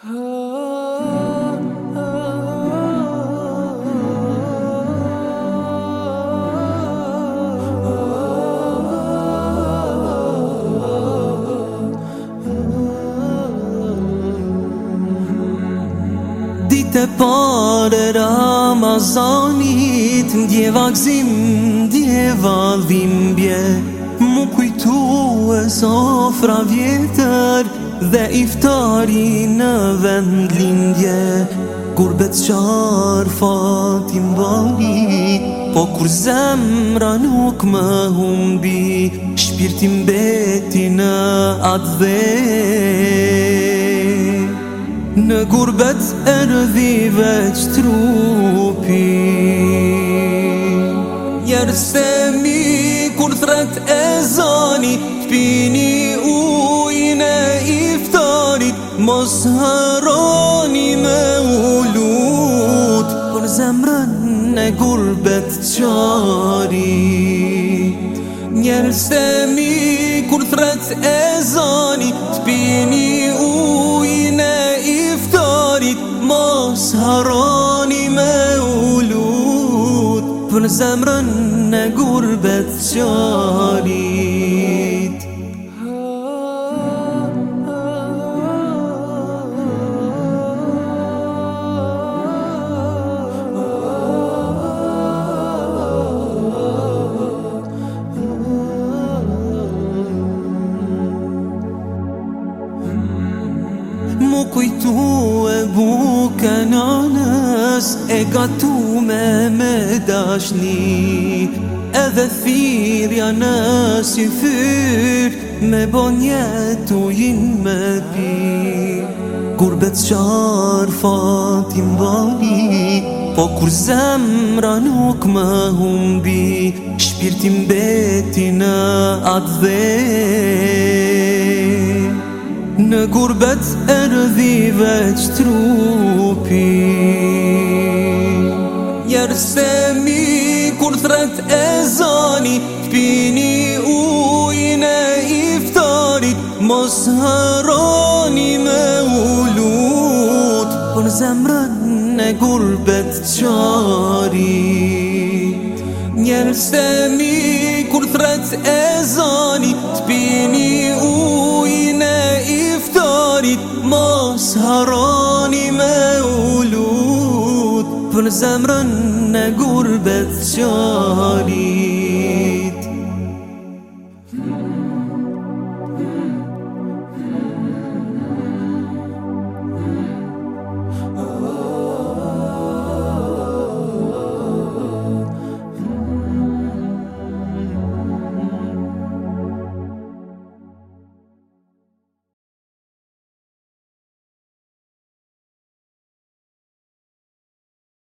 Dite pare Ramazanit Ndjeva gzim, ndjeva dhimbje Mu kujtu e sofra vjetër Dhe iftari në vend lindje Kur betë qarë fatim bali Po kur zemra nuk më humbi Shpirtim beti në atë dhe Në gurbet e rëdhi veç trupi Njerë se mi kur thret e zani Pini ujnë e i Mos haroni me ullut Por zemrën në gurbet qarit Njerës mi kur thrët e zanit Të pini ujën e iftarit Mos haroni me ullut Për zemrën në gurbet qarit mu kujtu e buke në nës E gatu me me dashni Edhe thirja në si fyr Me bo një me pi Kur betë qarë fatim bani Po kur zemra nuk me humbi Shpirtim beti në atë dhej Në gurbet e rëdhive që trupi Jerëse mi kur thret e zani Pini ujnë e iftarit Mos haroni me ullut Por zemrën në gurbet qarit Jerëse mi kur thret e zani Pini ujnë e iftarit për zemrën në gurbet qani